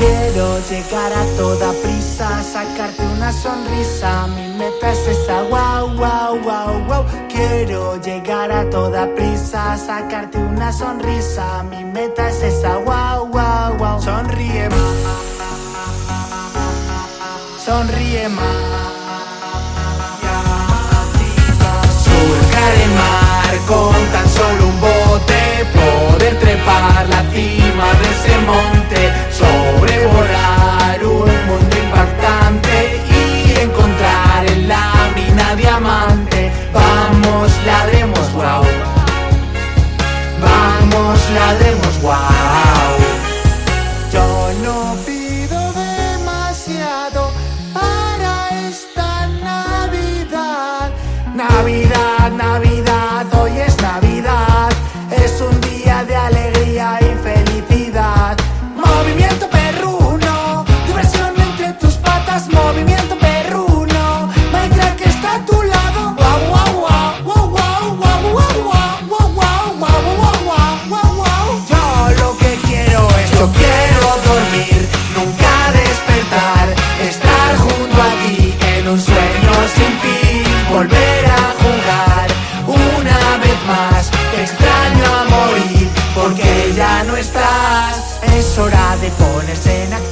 Quiero llegar a toda prisa, sacarte una sonrisa. Mi meta es esa, wow, wow, wow, wow. Quiero llegar a toda prisa, sacarte una sonrisa. Mi meta es esa, wow, wow, wow. Sonríe más. Sonríe más. hora de ponerse en acción.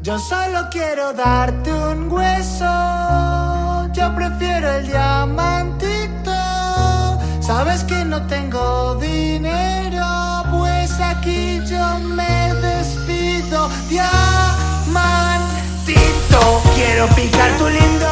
Yo solo quiero darte un hueso, yo prefiero el diamantito. Sabes que no tengo dinero, pues aquí yo me despido. Diamantito, quiero picar tu lindo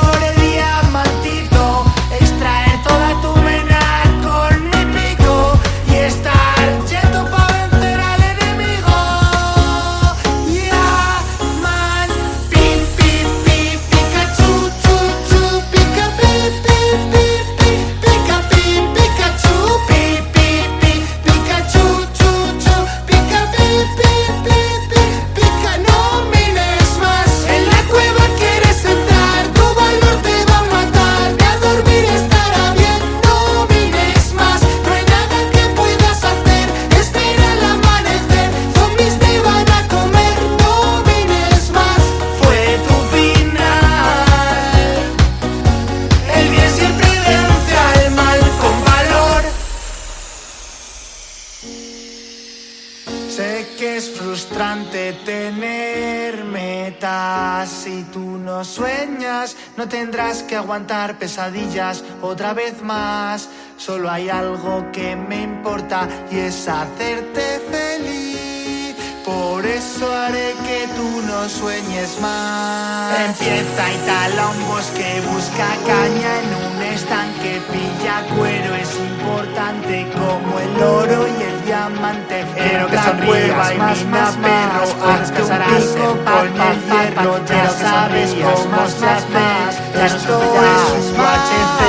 frustrante tener metas. Si tú no sueñas, no tendrás que aguantar pesadillas otra vez más. Solo hay algo que me importa y es hacerte feliz. Por eso haré que tú no sueñes más. Empieza y tala un bosque, busca caña en un estanque, pilla cuero. Es importante como el oro y el diamante sonrías más, más, más, pues casarás con el hierro, ya sabes cómo es las más, esto es un